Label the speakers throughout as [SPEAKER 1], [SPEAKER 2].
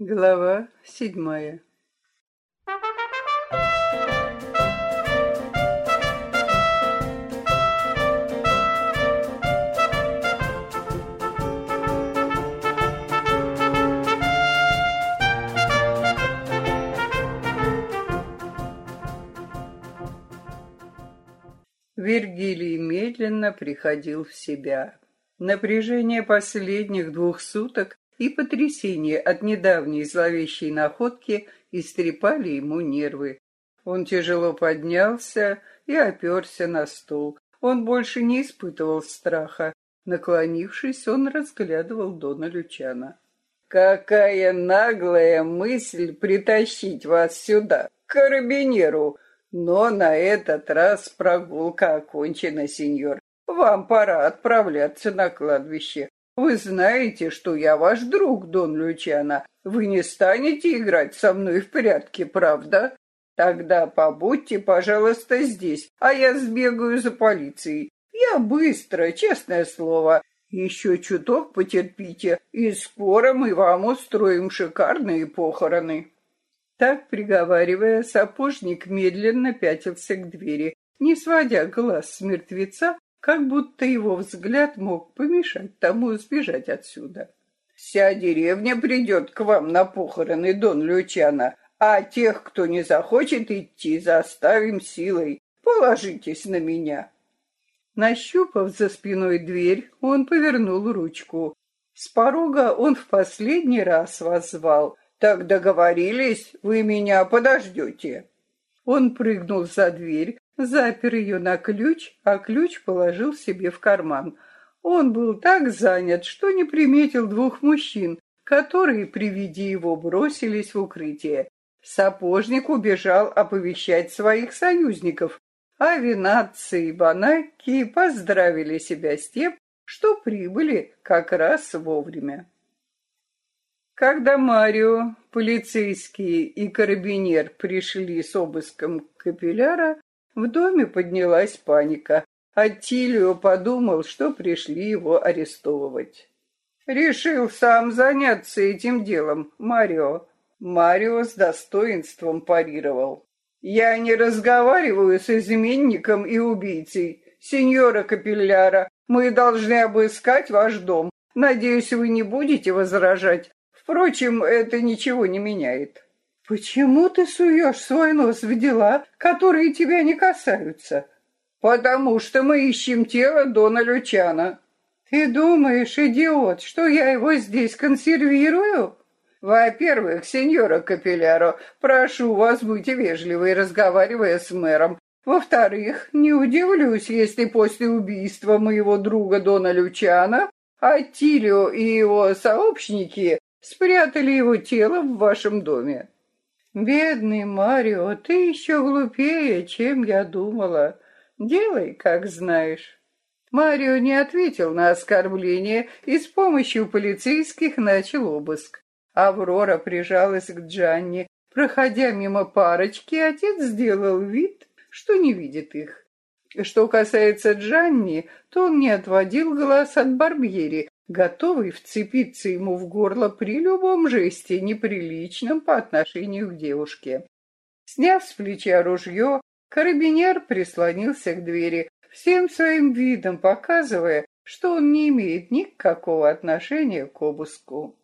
[SPEAKER 1] Глава седьмая Вергилий медленно приходил в себя. Напряжение последних двух суток и потрясение от недавней зловещей находки истрепали ему нервы. Он тяжело поднялся и оперся на стол. Он больше не испытывал страха. Наклонившись, он разглядывал Дона Лючана. «Какая наглая мысль притащить вас сюда, к карабинеру! Но на этот раз прогулка окончена, сеньор. Вам пора отправляться на кладбище. Вы знаете, что я ваш друг, Дон Лючана. Вы не станете играть со мной в прятки, правда? Тогда побудьте, пожалуйста, здесь, а я сбегаю за полицией. Я быстро, честное слово. Еще чуток потерпите, и скоро мы вам устроим шикарные похороны. Так, приговаривая, сапожник медленно пятился к двери, не сводя глаз с мертвеца, как будто его взгляд мог помешать тому сбежать отсюда. «Вся деревня придет к вам на похороны Дон Лючана, а тех, кто не захочет идти, заставим силой. Положитесь на меня». Нащупав за спиной дверь, он повернул ручку. С порога он в последний раз возвал. «Так договорились, вы меня подождете». Он прыгнул за дверь, запер ее на ключ, а ключ положил себе в карман. Он был так занят, что не приметил двух мужчин, которые при виде его бросились в укрытие. Сапожник убежал оповещать своих союзников, а Винатцы и Банаки поздравили себя с тем, что прибыли как раз вовремя. Когда Марио, полицейские и карабинер пришли с обыском капилляра, в доме поднялась паника. Аттилио подумал, что пришли его арестовывать. «Решил сам заняться этим делом, Марио». Марио с достоинством парировал. «Я не разговариваю с изменником и убийцей. Сеньора Капилляра, мы должны обыскать ваш дом. Надеюсь, вы не будете возражать. Впрочем, это ничего не меняет». Почему ты суешь свой нос в дела, которые тебя не касаются? Потому что мы ищем тело Дона Лючана. Ты думаешь, идиот, что я его здесь консервирую? Во-первых, сеньора Капилляро, прошу вас быть вежливой, разговаривая с мэром. Во-вторых, не удивлюсь, если после убийства моего друга Дона Лючана Аттилио и его сообщники спрятали его тело в вашем доме. Бедный Марио, ты еще глупее, чем я думала. Делай, как знаешь. Марио не ответил на оскорбление и с помощью полицейских начал обыск. Аврора прижалась к Джанни. Проходя мимо парочки, отец сделал вид, что не видит их. Что касается Джанни, то он не отводил глаз от Барбьери, готовый вцепиться ему в горло при любом жесте, неприличном по отношению к девушке. Сняв с плеча ружье, карабинер прислонился к двери, всем своим видом показывая, что он не имеет никакого отношения к обыску.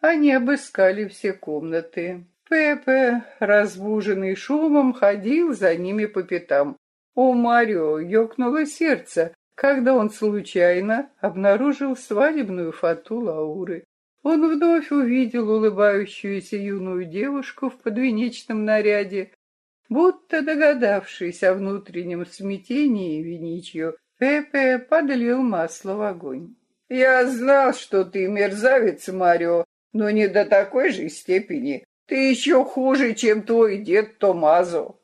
[SPEAKER 1] Они обыскали все комнаты. Пепе, разбуженный шумом, ходил за ними по пятам. У Марио ёкнуло сердце, когда он случайно обнаружил свадебную фату Лауры. Он вновь увидел улыбающуюся юную девушку в подвенечном наряде, будто догадавшись о внутреннем смятении Виничью, Пепе подлил масло в огонь. «Я знал, что ты мерзавец, Марио, но не до такой же степени. Ты еще хуже, чем твой дед Томазо».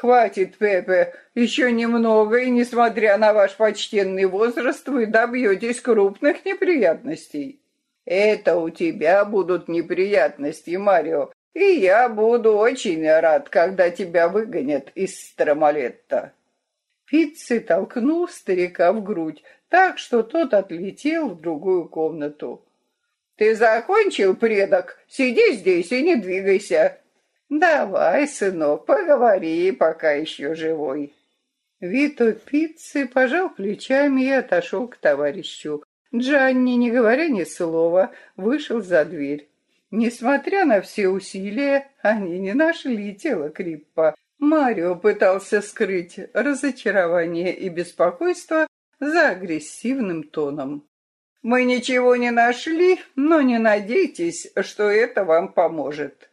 [SPEAKER 1] Хватит, Пепе, еще немного, и, несмотря на ваш почтенный возраст, вы добьетесь крупных неприятностей. Это у тебя будут неприятности, Марио, и я буду очень рад, когда тебя выгонят из Стромалетта. Пиццы толкнул старика в грудь, так что тот отлетел в другую комнату. Ты закончил, предок? Сиди здесь и не двигайся. Давай, сынок, поговори, пока еще живой. Вито Пиццы пожал плечами и отошел к товарищу. Джанни, не говоря ни слова, вышел за дверь. Несмотря на все усилия, они не нашли тело Криппа. Марио пытался скрыть разочарование и беспокойство за агрессивным тоном. «Мы ничего не нашли, но не надейтесь, что это вам поможет».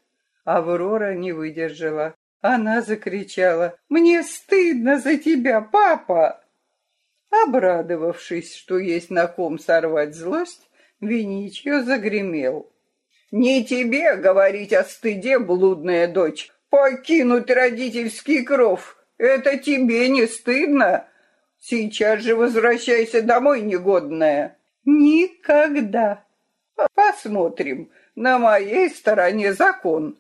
[SPEAKER 1] Аврора не выдержала. Она закричала «Мне стыдно за тебя, папа!» Обрадовавшись, что есть на ком сорвать злость, Виничьо загремел. «Не тебе говорить о стыде, блудная дочь, покинуть родительский кров. Это тебе не стыдно? Сейчас же возвращайся домой, негодная». «Никогда». «Посмотрим. На моей стороне закон.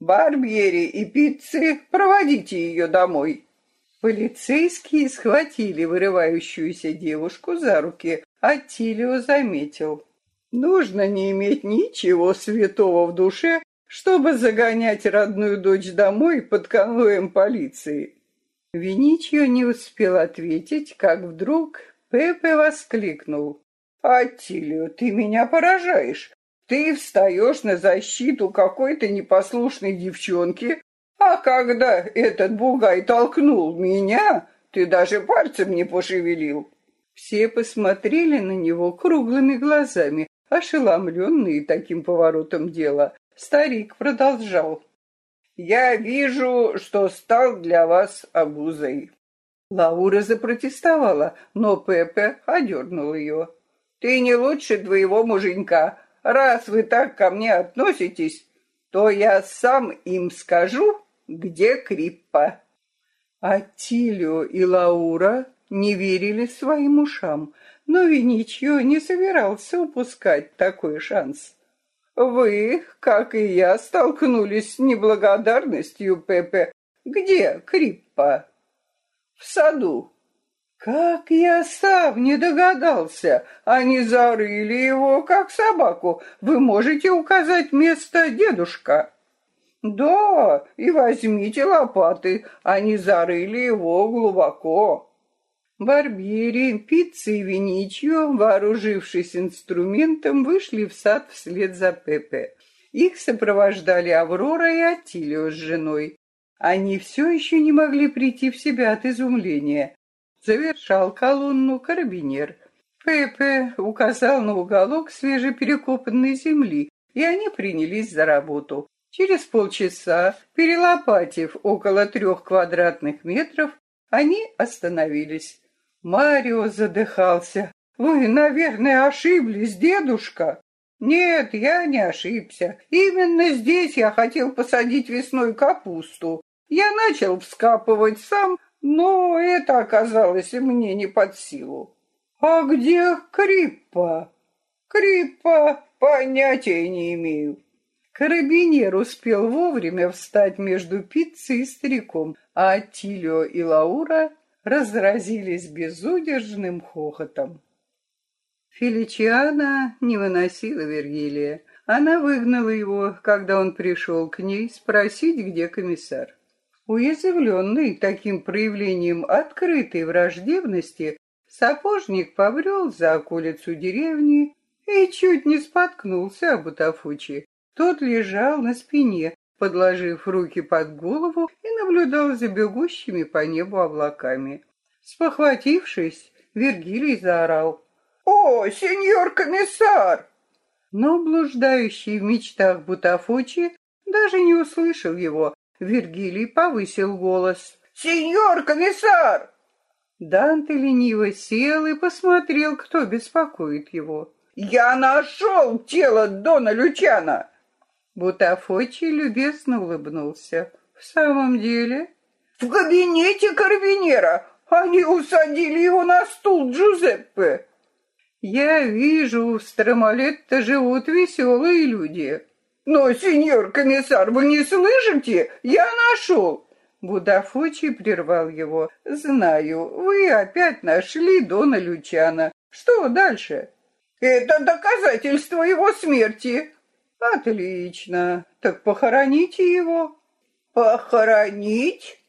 [SPEAKER 1] Барбьери и пиццы, проводите ее домой». Полицейские схватили вырывающуюся девушку за руки, а Тилио заметил. Нужно не иметь ничего святого в душе, чтобы загонять родную дочь домой под конвоем полиции. Виничьо не успел ответить, как вдруг Пепе воскликнул. «Аттилио, ты меня поражаешь. Ты встаешь на защиту какой-то непослушной девчонки, а когда этот бугай толкнул меня, ты даже пальцем не пошевелил. Все посмотрели на него круглыми глазами, ошеломленные таким поворотом дела. Старик продолжал. «Я вижу, что стал для вас обузой». Лаура запротестовала, но Пепе одернул ее. «Ты не лучше твоего муженька, раз вы так ко мне относитесь, то я сам им скажу, где Криппа. Аттилио и Лаура не верили своим ушам, но Виничьо не собирался упускать такой шанс. Вы, как и я, столкнулись с неблагодарностью, Пепе. Где Криппа? В саду. Как я сам не догадался! Они зарыли его, как собаку. Вы можете указать место, дедушка?» «Да, и возьмите лопаты, они зарыли его глубоко». Барбьери, Пицца и Виничьо, вооружившись инструментом, вышли в сад вслед за Пепе. Их сопровождали Аврора и Атилио с женой. Они все еще не могли прийти в себя от изумления завершал колонну карабинер. Пепе указал на уголок свежеперекопанной земли, и они принялись за работу. Через полчаса, перелопатив около трех квадратных метров, они остановились. Марио задыхался. «Вы, наверное, ошиблись, дедушка?» «Нет, я не ошибся. Именно здесь я хотел посадить весной капусту. Я начал вскапывать сам, но это оказалось мне не под силу. А где Криппа? Криппа понятия не имею. Карабинер успел вовремя встать между пиццей и стариком, а Атилио и Лаура разразились безудержным хохотом. Феличиана не выносила Вергилия. Она выгнала его, когда он пришел к ней спросить, где комиссар. Уязвленный таким проявлением открытой враждебности, сапожник побрел за околицу деревни и чуть не споткнулся об Утафучи. Тот лежал на спине, подложив руки под голову и наблюдал за бегущими по небу облаками. Спохватившись, Вергилий заорал. «О, сеньор комиссар!» Но блуждающий в мечтах Бутафучи даже не услышал его, Вергилий повысил голос. «Сеньор комиссар!» Данте лениво сел и посмотрел, кто беспокоит его. «Я нашел тело Дона Лючана!» Бутафочи любезно улыбнулся. «В самом деле?» «В кабинете карабинера! Они усадили его на стул Джузеппе!» «Я вижу, в Стромалетто живут веселые люди. «Но, сеньор комиссар, вы не слышите? Я нашел!» Будафучи прервал его. «Знаю, вы опять нашли Дона Лючана. Что дальше?» Это доказательство его смерти. Отлично. Так похороните его. Похоронить?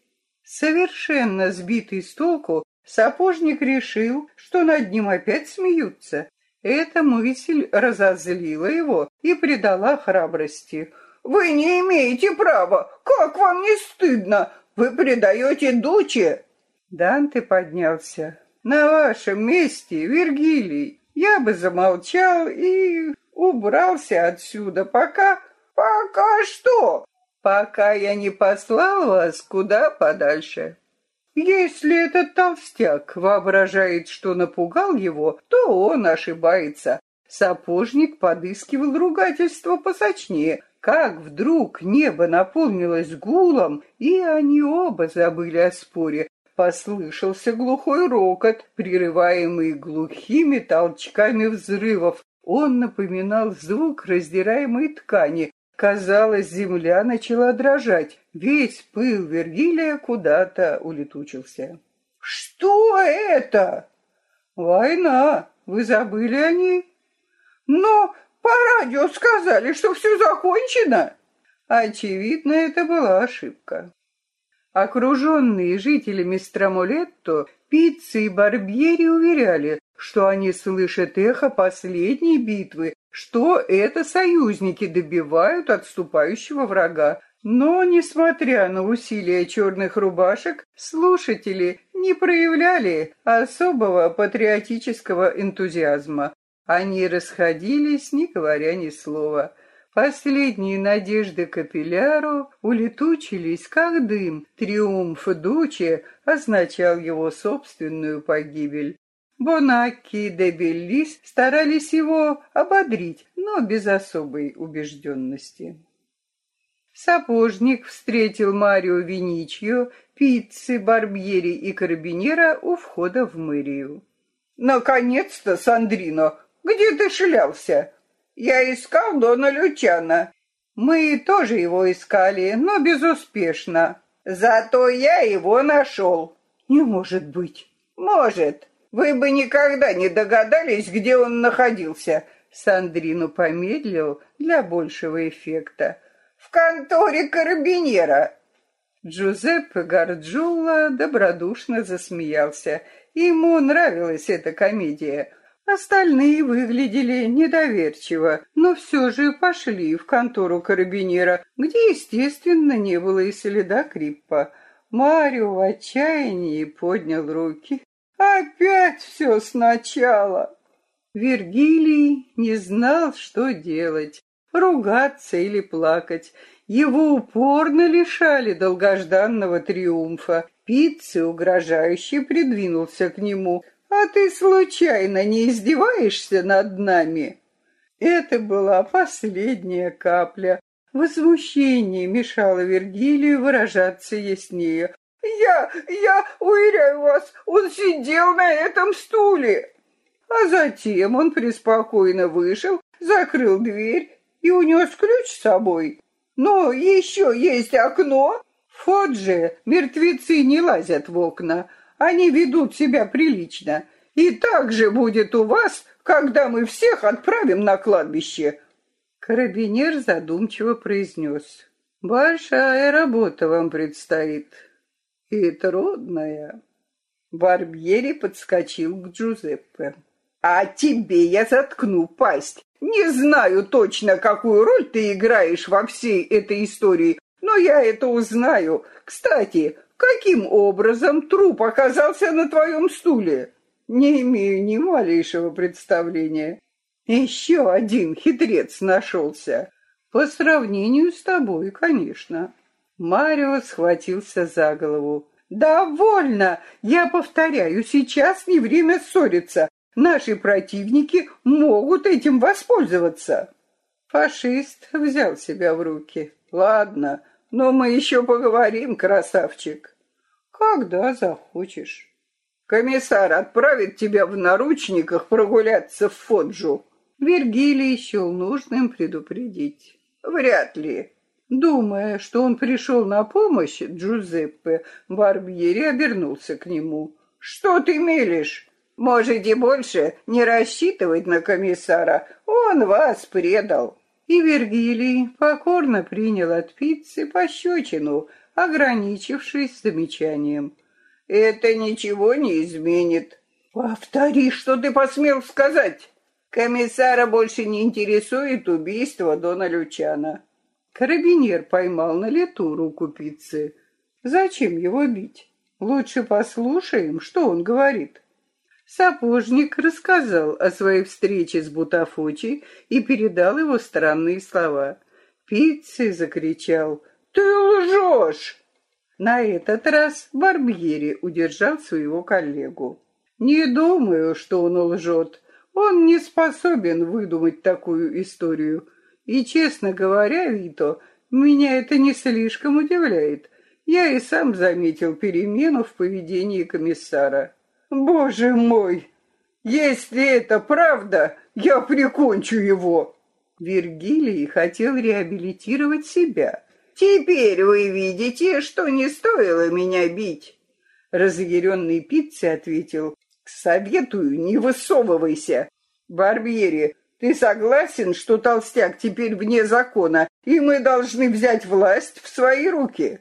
[SPEAKER 1] Совершенно сбитый с толку, сапожник решил, что над ним опять смеются. Эта мысль разозлила его и придала храбрости. «Вы не имеете права! Как вам не стыдно? Вы предаете Дуче!» Данте поднялся. «На вашем месте, Вергилий, я бы замолчал и убрался отсюда, пока... Пока что? Пока я не послал вас куда подальше. Если этот толстяк воображает, что напугал его, то он ошибается. Сапожник подыскивал ругательство посочнее. Как вдруг небо наполнилось гулом, и они оба забыли о споре. Послышался глухой рокот, прерываемый глухими толчками взрывов. Он напоминал звук раздираемой ткани. Казалось, земля начала дрожать. Весь пыл Вергилия куда-то улетучился. «Что это?» «Война. Вы забыли о ней?» «Но по радио сказали, что все закончено». Очевидно, это была ошибка. Окруженные жителями Страмолетто, Пиццы и Барбьери уверяли, что они слышат эхо последней битвы, что это союзники добивают отступающего врага. Но, несмотря на усилия черных рубашек, слушатели не проявляли особого патриотического энтузиазма. Они расходились, не говоря ни слова. Последние надежды Капилляру улетучились, как дым. Триумф Дучи означал его собственную погибель. Бонакки и де Беллис старались его ободрить, но без особой убежденности. Сапожник встретил Марио Виничио, Пиццы, Барбьери и Карабинера у входа в мэрию. «Наконец-то, Сандрино! Где ты шлялся?» Я искал Дона Лючана. Мы тоже его искали, но безуспешно. Зато я его нашел. Не может быть. Может. Вы бы никогда не догадались, где он находился. Сандрину помедлил для большего эффекта. В конторе карабинера. Джузеппе Гарджула добродушно засмеялся. Ему нравилась эта комедия. Остальные выглядели недоверчиво, но все же пошли в контору карабинера, где, естественно, не было и следа Криппа. Марио в отчаянии поднял руки. «Опять все сначала!» Вергилий не знал, что делать, ругаться или плакать. Его упорно лишали долгожданного триумфа. Пиццы угрожающе придвинулся к нему. А ты случайно не издеваешься над нами? Это была последняя капля. Возмущение мешало Вергилию выражаться яснее. «Я, я, уверяю вас, он сидел на этом стуле!» А затем он преспокойно вышел, закрыл дверь и унес ключ с собой. «Но еще есть окно!» «Вот же, мертвецы не лазят в окна!» Они ведут себя прилично. И так же будет у вас, когда мы всех отправим на кладбище. Карабинер задумчиво произнес. Большая работа вам предстоит. И трудная. Барбьери подскочил к Джузеппе. А тебе я заткну пасть. Не знаю точно, какую роль ты играешь во всей этой истории, но я это узнаю. Кстати, Каким образом труп оказался на твоем стуле? Не имею ни малейшего представления. Еще один хитрец нашелся. По сравнению с тобой, конечно. Марио схватился за голову. «Довольно! Я повторяю, сейчас не время ссориться. Наши противники могут этим воспользоваться». Фашист взял себя в руки. «Ладно, но мы еще поговорим, красавчик. Когда захочешь. Комиссар отправит тебя в наручниках прогуляться в Фоджу. Вергилий счел нужным предупредить. Вряд ли. Думая, что он пришел на помощь, Джузеппе Барбьери обернулся к нему. «Что ты мелешь? Можете больше не рассчитывать на комиссара, он вас предал. И Вергилий покорно принял от пиццы пощечину, ограничившись замечанием. «Это ничего не изменит». «Повтори, что ты посмел сказать!» Комиссара больше не интересует убийство Дона Лючана. Карабинер поймал на лету руку пиццы. Зачем его бить? Лучше послушаем, что он говорит. Сапожник рассказал о своей встрече с Бутафочи и передал его странные слова. Пиццы закричал «Ты лжешь!» На этот раз Барбьери удержал своего коллегу. «Не думаю, что он лжет. Он не способен выдумать такую историю. И, честно говоря, Вито, меня это не слишком удивляет. Я и сам заметил перемену в поведении комиссара. Боже мой! Если это правда, я прикончу его. Вергилий хотел реабилитировать себя. Теперь вы видите, что не стоило меня бить. Разъяренный Пицци ответил, «Советую, не высовывайся. Барбьери, ты согласен, что толстяк теперь вне закона, и мы должны взять власть в свои руки?»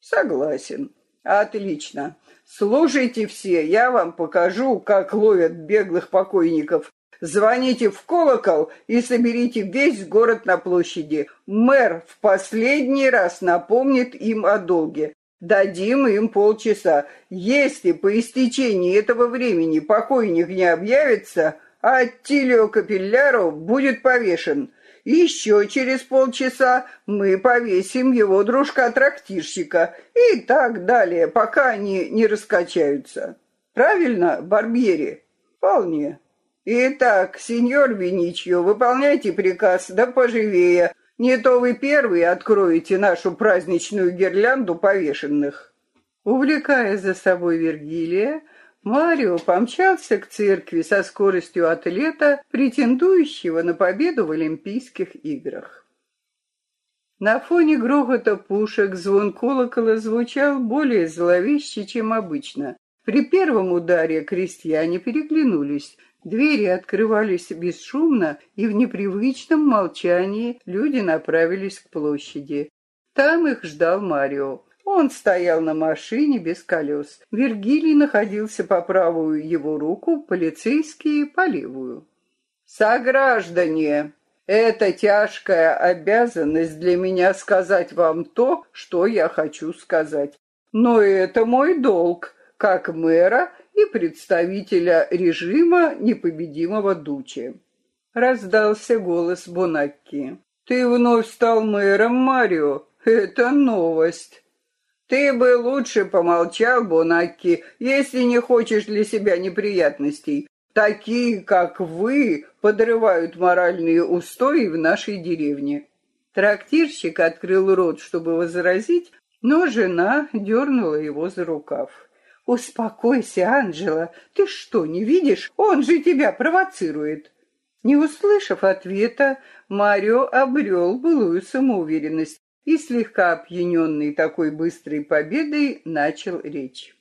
[SPEAKER 1] «Согласен. Отлично. Слушайте все, я вам покажу, как ловят беглых покойников. Звоните в колокол и соберите весь город на площади. Мэр в последний раз напомнит им о долге. Дадим им полчаса. Если по истечении этого времени покойник не объявится, Аттилио Капилляро будет повешен. Еще через полчаса мы повесим его дружка-трактирщика и так далее, пока они не раскачаются. Правильно, Барбьери? Вполне. Итак, сеньор Виничьо, выполняйте приказ, да поживее. Не то вы первые откроете нашу праздничную гирлянду повешенных. Увлекая за собой Вергилия, Марио помчался к церкви со скоростью атлета, претендующего на победу в Олимпийских играх. На фоне грохота пушек звон колокола звучал более зловеще, чем обычно. При первом ударе крестьяне переглянулись. Двери открывались бесшумно, и в непривычном молчании люди направились к площади. Там их ждал Марио. Он стоял на машине без колес. Вергилий находился по правую его руку, полицейские по левую. «Сограждане, это тяжкая обязанность для меня сказать вам то, что я хочу сказать. Но это мой долг, как мэра и представителя режима непобедимого Дучи». Раздался голос Бонакки. «Ты вновь стал мэром, Марио. Это новость». Ты бы лучше помолчал, Бонакки, если не хочешь для себя неприятностей. Такие, как вы, подрывают моральные устои в нашей деревне. Трактирщик открыл рот, чтобы возразить, но жена дернула его за рукав. «Успокойся, Анжела, ты что, не видишь? Он же тебя провоцирует!» Не услышав ответа, Марио обрел былую самоуверенность и, слегка опьяненный такой быстрой победой, начал речь.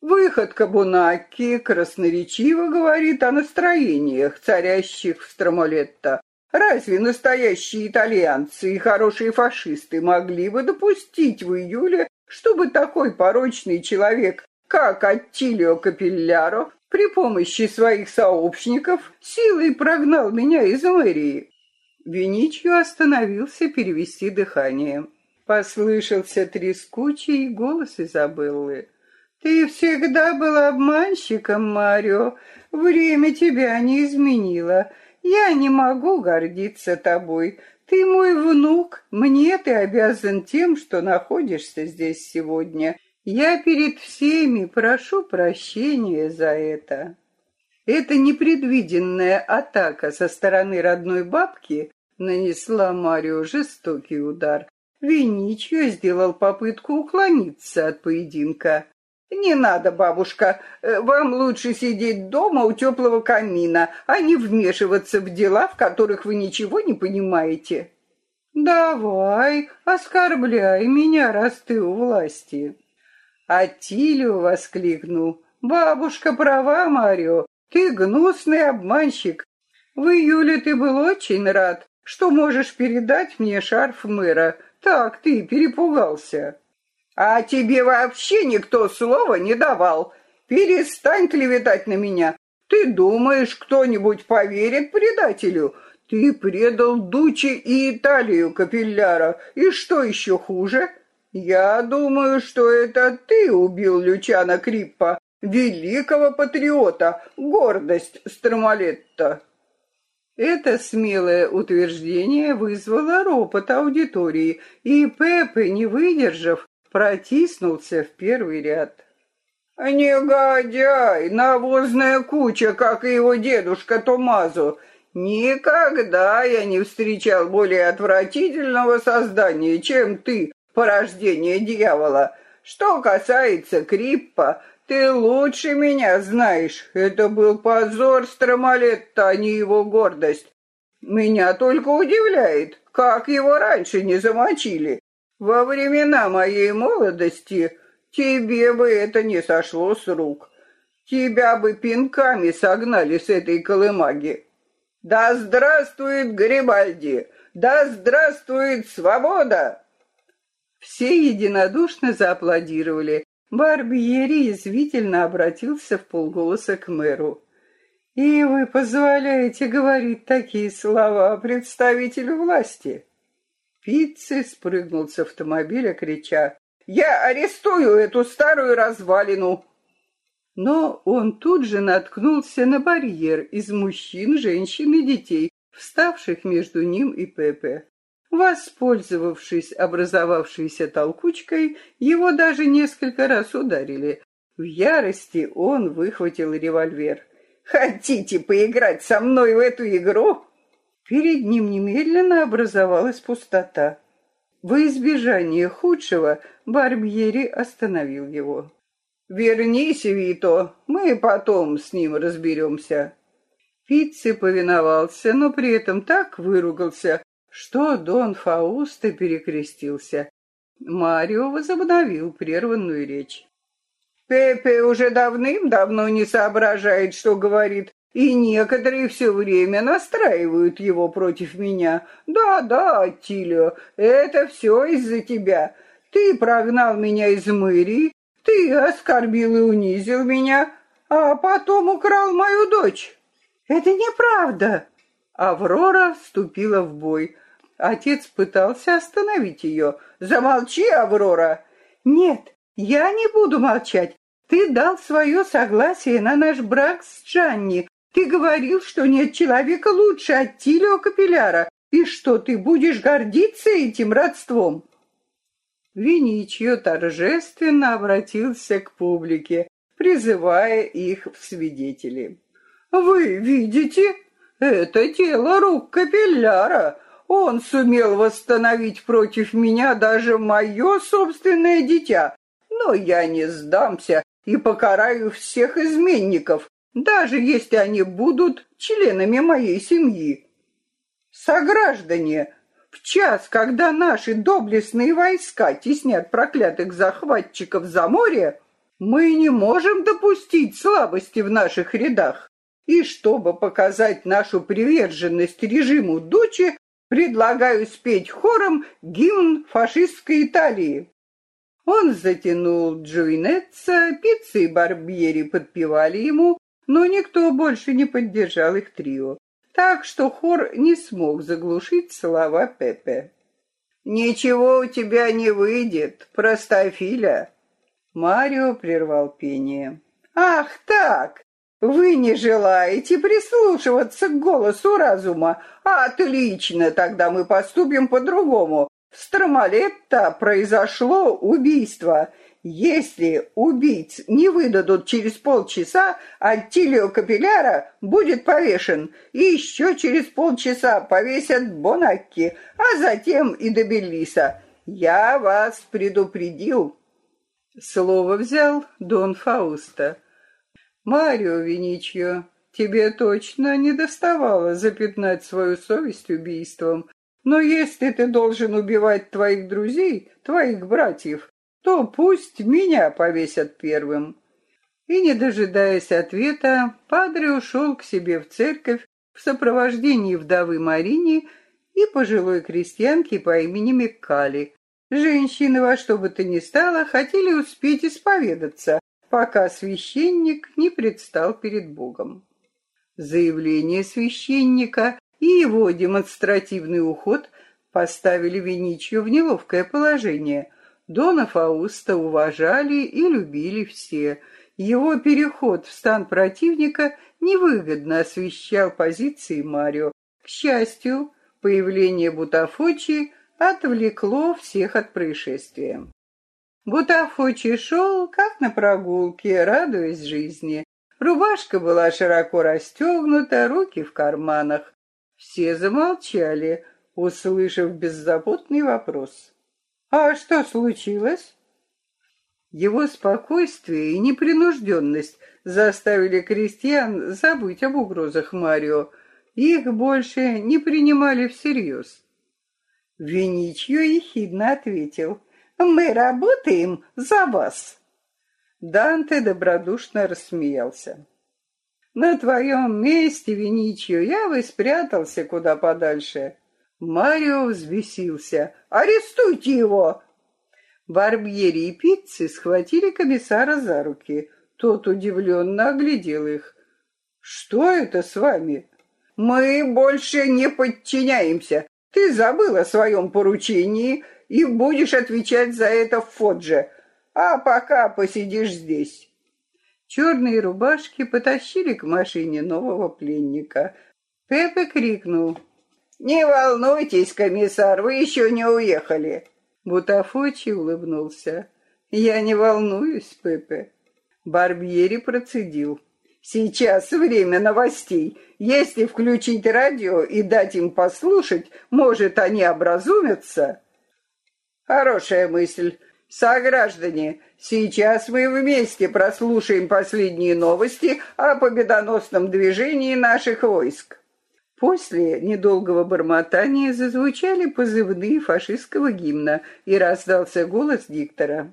[SPEAKER 1] Выходка Бонакки красноречиво говорит о настроениях, царящих в Стромолетто. Разве настоящие итальянцы и хорошие фашисты могли бы допустить в июле, чтобы такой порочный человек, как Аттилио Капилляро, при помощи своих сообщников силой прогнал меня из мэрии? Виничью остановился перевести дыхание. Послышался трескучий голос Изабеллы. «Ты всегда был обманщиком, Марио. Время тебя не изменило. Я не могу гордиться тобой. Ты мой внук. Мне ты обязан тем, что находишься здесь сегодня. Я перед всеми прошу прощения за это». Эта непредвиденная атака со стороны родной бабки нанесла Марио жестокий удар. Виничьо сделал попытку уклониться от поединка. «Не надо, бабушка, э, вам лучше сидеть дома у теплого камина, а не вмешиваться в дела, в которых вы ничего не понимаете». «Давай, оскорбляй меня, раз ты у власти». Атилио воскликнул. «Бабушка права, Марио, Ты гнусный обманщик. В июле ты был очень рад, что можешь передать мне шарф мэра. Так ты перепугался. А тебе вообще никто слова не давал. Перестань клеветать на меня. Ты думаешь, кто-нибудь поверит предателю? Ты предал Дучи и Италию, капилляра. И что еще хуже? Я думаю, что это ты убил Лючана Криппа, великого патриота, гордость Стромалетта. Это смелое утверждение вызвало ропот аудитории, и Пепе, не выдержав, протиснулся в первый ряд. «Негодяй! Навозная куча, как и его дедушка Томазо! Никогда я не встречал более отвратительного создания, чем ты, порождение дьявола. Что касается Криппа, ты лучше меня знаешь. Это был позор Стромалетта, а не его гордость. Меня только удивляет, как его раньше не замочили. Во времена моей молодости тебе бы это не сошло с рук. Тебя бы пинками согнали с этой колымаги. Да здравствует Гарибальди! Да здравствует свобода! Все единодушно зааплодировали. Барбьери язвительно обратился в полголоса к мэру. «И вы позволяете говорить такие слова представителю власти?» Пиццы спрыгнул с автомобиля, крича «Я арестую эту старую развалину!» Но он тут же наткнулся на барьер из мужчин, женщин и детей, вставших между ним и Пепе. Воспользовавшись образовавшейся толкучкой, его даже несколько раз ударили. В ярости он выхватил револьвер. «Хотите поиграть со мной в эту игру?» Перед ним немедленно образовалась пустота. Во избежание худшего Барбьери остановил его. «Вернись, Вито, мы потом с ним разберемся». Пицци повиновался, но при этом так выругался, что Дон Фаусто перекрестился. Марио возобновил прерванную речь. Пепе уже давным-давно не соображает, что говорит, и некоторые все время настраивают его против меня. Да-да, Аттилио, это все из-за тебя. Ты прогнал меня из мэрии, ты оскорбил и унизил меня, а потом украл мою дочь. Это неправда. Аврора вступила в бой. Отец пытался остановить ее. «Замолчи, Аврора!» «Нет, я не буду молчать. Ты дал свое согласие на наш брак с Джанни. Ты говорил, что нет человека лучше Аттилио Капилляра, и что ты будешь гордиться этим родством». Виничье торжественно обратился к публике, призывая их в свидетели. «Вы видите? Это тело рук капилляра. Он сумел восстановить против меня даже мое собственное дитя. Но я не сдамся и покараю всех изменников, даже если они будут членами моей семьи. Сограждане, в час, когда наши доблестные войска теснят проклятых захватчиков за море, мы не можем допустить слабости в наших рядах. И чтобы показать нашу приверженность режиму Дучи, Предлагаю спеть хором гимн фашистской Италии. Он затянул Джуинетца, пиццы и Барбьери подпевали ему, но никто больше не поддержал их трио, так что хор не смог заглушить слова Пепе. «Ничего у тебя не выйдет, простофиля!» Марио прервал пение. «Ах так! Вы не желаете прислушиваться к голосу разума? Отлично, тогда мы поступим по-другому. В Стромалетто произошло убийство. Если убийц не выдадут через полчаса, Аттилио Капилляра будет повешен. И еще через полчаса повесят Бонакки, а затем и до Беллиса. Я вас предупредил. Слово взял Дон Фауста. Марио Виничьо, тебе точно не доставало запятнать свою совесть убийством. Но если ты должен убивать твоих друзей, твоих братьев, то пусть меня повесят первым. И, не дожидаясь ответа, Падре ушел к себе в церковь в сопровождении вдовы Марини и пожилой крестьянки по имени Меккали. Женщины во что бы то ни стало хотели успеть исповедаться, пока священник не предстал перед Богом. Заявление священника и его демонстративный уход поставили Веничью в неловкое положение. Дона Фауста уважали и любили все. Его переход в стан противника невыгодно освещал позиции Марио. К счастью, появление Бутафочи отвлекло всех от происшествия. Бутафочи шел, как на прогулке, радуясь жизни. Рубашка была широко расстегнута, руки в карманах. Все замолчали, услышав беззаботный вопрос. «А что случилось?» Его спокойствие и непринужденность заставили крестьян забыть об угрозах Марио. Их больше не принимали всерьез. Веничьо ехидно ответил. «Мы работаем за вас». Данте добродушно рассмеялся. «На твоем месте, Веничьо, я бы спрятался куда подальше». Марио взбесился. «Арестуйте его!» Барбьери и Пиццы схватили комиссара за руки. Тот удивленно оглядел их. «Что это с вами?» «Мы больше не подчиняемся. Ты забыл о своем поручении и будешь отвечать за это в Фодже а пока посидишь здесь». Черные рубашки потащили к машине нового пленника. Пепе крикнул. «Не волнуйтесь, комиссар, вы еще не уехали!» Бутафочи улыбнулся. «Я не волнуюсь, Пепе». Барбьери процедил. «Сейчас время новостей. Если включить радио и дать им послушать, может, они образумятся?» «Хорошая мысль. Сограждане, сейчас мы вместе прослушаем последние новости о победоносном движении наших войск. После недолгого бормотания зазвучали позывные фашистского гимна, и раздался голос диктора.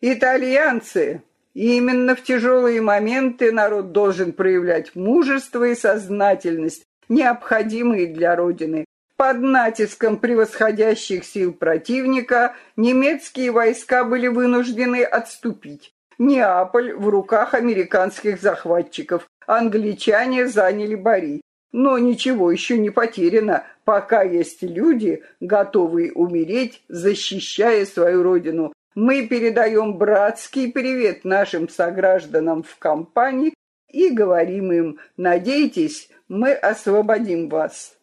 [SPEAKER 1] «Итальянцы! Именно в тяжелые моменты народ должен проявлять мужество и сознательность, необходимые для Родины, под натиском превосходящих сил противника немецкие войска были вынуждены отступить. Неаполь в руках американских захватчиков, англичане заняли Бари. Но ничего еще не потеряно, пока есть люди, готовые умереть, защищая свою родину. Мы передаем братский привет нашим согражданам в компании и говорим им, надейтесь, мы освободим вас.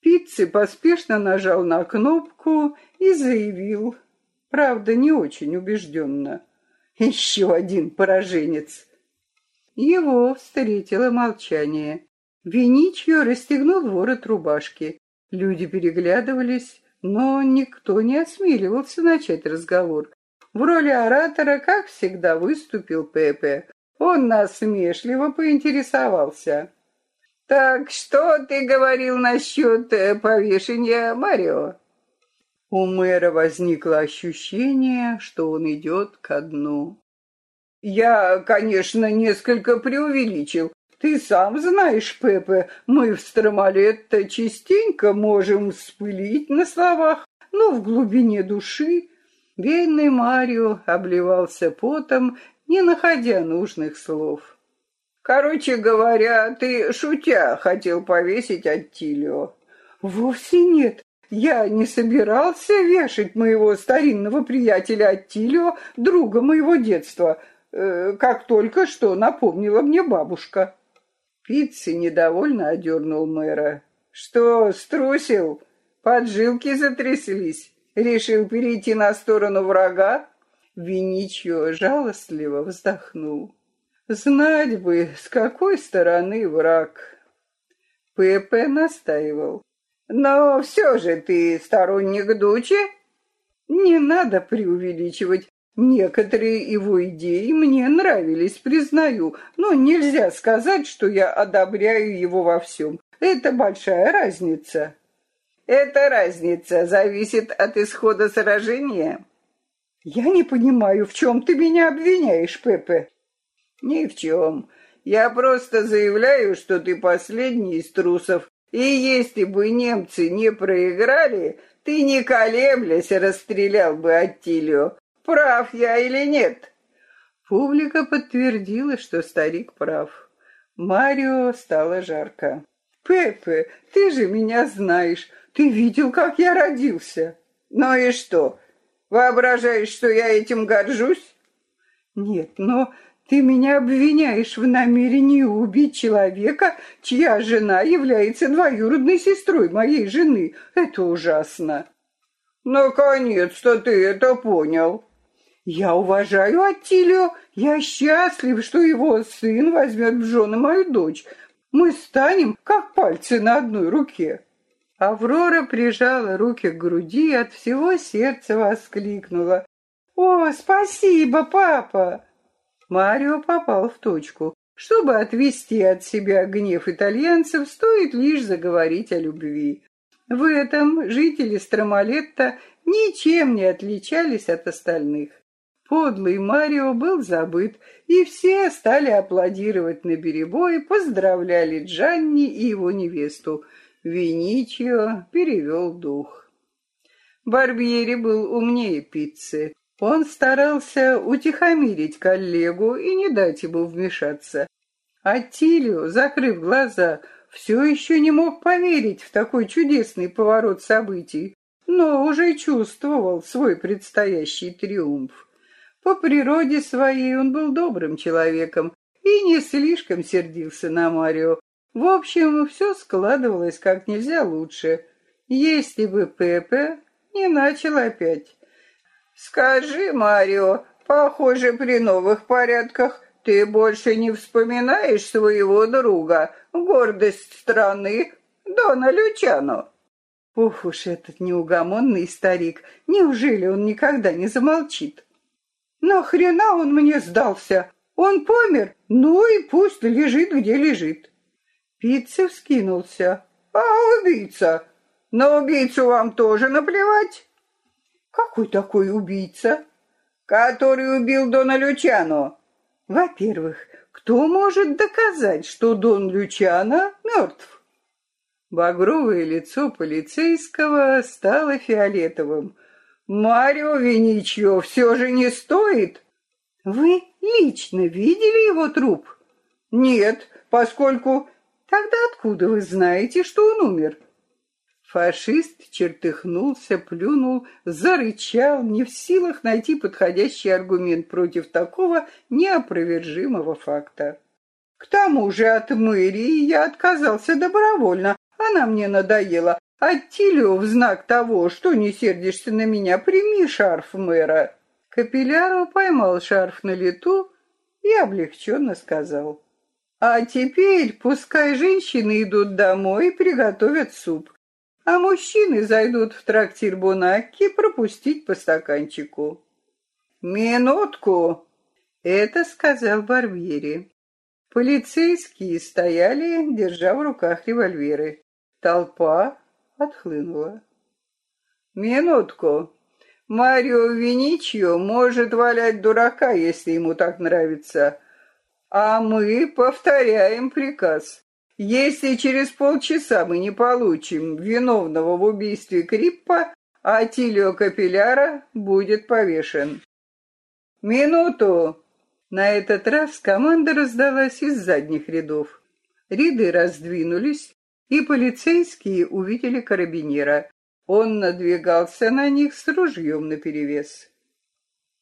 [SPEAKER 1] Пиццы поспешно нажал на кнопку и заявил, правда, не очень убежденно, «Еще один пораженец!» Его встретило молчание. Виничьо расстегнул ворот рубашки. Люди переглядывались, но никто не осмеливался начать разговор. В роли оратора, как всегда, выступил Пепе. Он насмешливо поинтересовался. «Так что ты говорил насчет э, повешения Марио?» У мэра возникло ощущение, что он идет ко дну. «Я, конечно, несколько преувеличил. Ты сам знаешь, Пепе, мы в Стромалетто частенько можем спылить на словах, но в глубине души...» Бедный Марио обливался потом, не находя нужных слов. Короче говоря, ты, шутя, хотел повесить Аттилио. Вовсе нет. Я не собирался вешать моего старинного приятеля Аттилио, друга моего детства, э, как только что напомнила мне бабушка. Пиццы недовольно одернул мэра. Что, струсил? Поджилки затряслись. Решил перейти на сторону врага? Виничьо жалостливо вздохнул. Знать бы, с какой стороны враг. Пепе настаивал. Но все же ты сторонник Дучи? Не надо преувеличивать. Некоторые его идеи мне нравились, признаю, но нельзя сказать, что я одобряю его во всем. Это большая разница. Эта разница зависит от исхода сражения. Я не понимаю, в чем ты меня обвиняешь, Пепе. Ни в чем. Я просто заявляю, что ты последний из трусов. И если бы немцы не проиграли, ты не колеблясь расстрелял бы Аттилио. Прав я или нет? Публика подтвердила, что старик прав. Марио стало жарко. «Пепе, ты же меня знаешь. Ты видел, как я родился?» «Ну и что? Воображаешь, что я этим горжусь?» «Нет, но ты меня обвиняешь в намерении убить человека, чья жена является двоюродной сестрой моей жены. Это ужасно». «Наконец-то ты это понял». «Я уважаю Аттилио. Я счастлив, что его сын возьмет в жены мою дочь. Мы станем, как пальцы на одной руке». Аврора прижала руки к груди и от всего сердца воскликнула. «О, спасибо, папа!» Марио попал в точку. Чтобы отвести от себя гнев итальянцев, стоит лишь заговорить о любви. В этом жители Стромалетта ничем не отличались от остальных. Подлый Марио был забыт, и все стали аплодировать на перебой, поздравляли Джанни и его невесту. Виничио перевел дух. Барбьери был умнее пиццы. Он старался утихомирить коллегу и не дать ему вмешаться. Аттилио, закрыв глаза, все еще не мог поверить в такой чудесный поворот событий, но уже чувствовал свой предстоящий триумф. По природе своей он был добрым человеком и не слишком сердился на Марио. В общем, все складывалось как нельзя лучше, если бы Пепе не начал опять. «Скажи, Марио, похоже, при новых порядках ты больше не вспоминаешь своего друга, гордость страны, Дона Лючано?» Ух уж этот неугомонный старик, неужели он никогда не замолчит? Нахрена он мне сдался? Он помер? Ну и пусть лежит, где лежит. Пицца вскинулся. А убийца? На убийцу вам тоже наплевать? Какой такой убийца? Который убил Дона Лючано. Во-первых, кто может доказать, что Дон Лючано мертв? Багровое лицо полицейского стало фиолетовым. Марио Веничио все же не стоит. Вы лично видели его труп? Нет, поскольку... Тогда откуда вы знаете, что он умер? Фашист чертыхнулся, плюнул, зарычал, не в силах найти подходящий аргумент против такого неопровержимого факта. К тому же от мэрии я отказался добровольно, она мне надоела, Аттилио в знак того, что не сердишься на меня, прими шарф мэра. Капилляро поймал шарф на лету и облегченно сказал. А теперь пускай женщины идут домой и приготовят суп, а мужчины зайдут в трактир Бонакки пропустить по стаканчику. «Минутку!» — это сказал Барбьери. Полицейские стояли, держа в руках револьверы. Толпа отхлынула. «Минутку. Марио Виничио может валять дурака, если ему так нравится. А мы повторяем приказ. Если через полчаса мы не получим виновного в убийстве Криппа, Атилио Капилляра будет повешен». «Минуту!» На этот раз команда раздалась из задних рядов. Ряды раздвинулись, и полицейские увидели карабинера. Он надвигался на них с ружьем наперевес.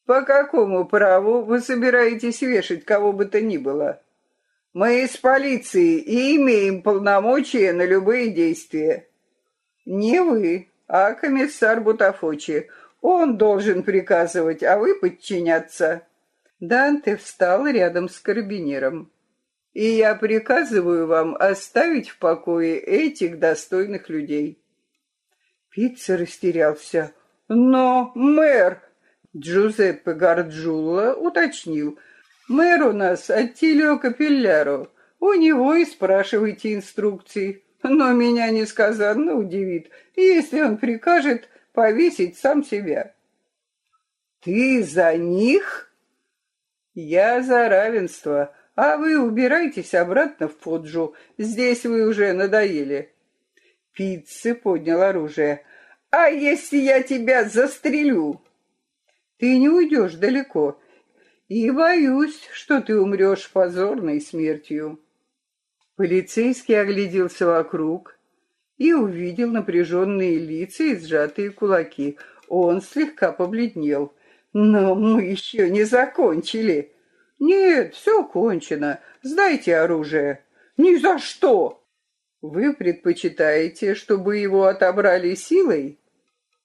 [SPEAKER 1] «По какому праву вы собираетесь вешать кого бы то ни было? Мы из полиции и имеем полномочия на любые действия». «Не вы, а комиссар Бутафочи. Он должен приказывать, а вы подчиняться». Данте встал рядом с карабинером и я приказываю вам оставить в покое этих достойных людей». Пицца растерялся. «Но, мэр!» Джузеппе Гарджулла уточнил. «Мэр у нас Аттилио Капилляро. У него и спрашивайте инструкции. Но меня несказанно удивит, если он прикажет повесить сам себя». «Ты за них?» Я за равенство, а вы убирайтесь обратно в Фуджу. Здесь вы уже надоели. Пиццы поднял оружие. А если я тебя застрелю? Ты не уйдешь далеко. И боюсь, что ты умрешь позорной смертью. Полицейский огляделся вокруг и увидел напряженные лица и сжатые кулаки. Он слегка побледнел. «Но мы еще не закончили». «Нет, все кончено. Сдайте оружие». «Ни за что!» «Вы предпочитаете, чтобы его отобрали силой?»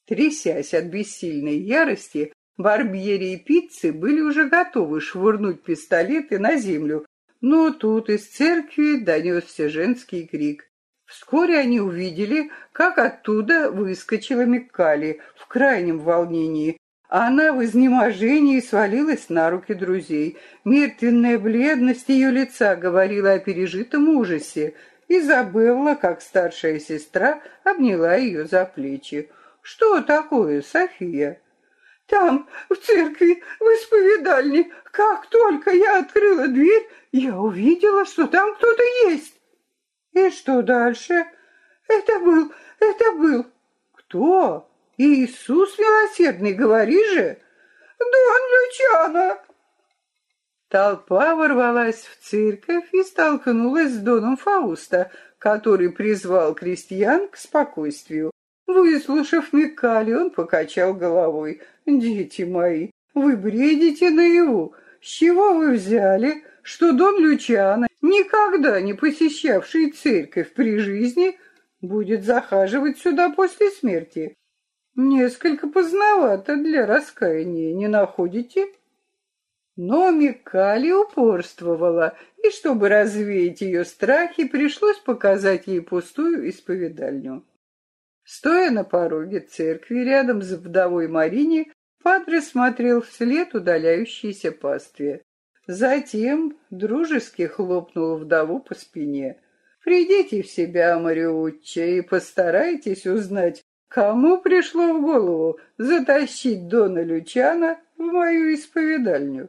[SPEAKER 1] Трясясь от бессильной ярости, Барбьери и Пиццы были уже готовы швырнуть пистолеты на землю, но тут из церкви донесся женский крик. Вскоре они увидели, как оттуда выскочила Миккали в крайнем волнении. Она в изнеможении свалилась на руки друзей. Мертвенная бледность ее лица говорила о пережитом ужасе. Изабелла, как старшая сестра, обняла ее за плечи. «Что такое, София?» Там, в церкви, в исповедальне, как только я открыла дверь, я увидела, что там кто-то есть. И что дальше? Это был, это был. Кто? Иисус милосердный, говори же. Дон Лючано. Толпа ворвалась в церковь и столкнулась с Доном Фауста, который призвал крестьян к спокойствию. Выслушав Микали, он покачал головой. «Дети мои, вы бредите наяву. С чего вы взяли, что Дон Лючано, никогда не посещавший церковь при жизни, будет захаживать сюда после смерти? Несколько поздновато для раскаяния, не находите?» Но Микали упорствовала, и чтобы развеять ее страхи, пришлось показать ей пустую исповедальню. Стоя на пороге церкви рядом с вдовой Марине, Падре смотрел вслед удаляющейся пастве. Затем дружески хлопнул вдову по спине. «Придите в себя, Мариучча, и постарайтесь узнать, кому пришло в голову затащить Дона Лючана в мою исповедальню».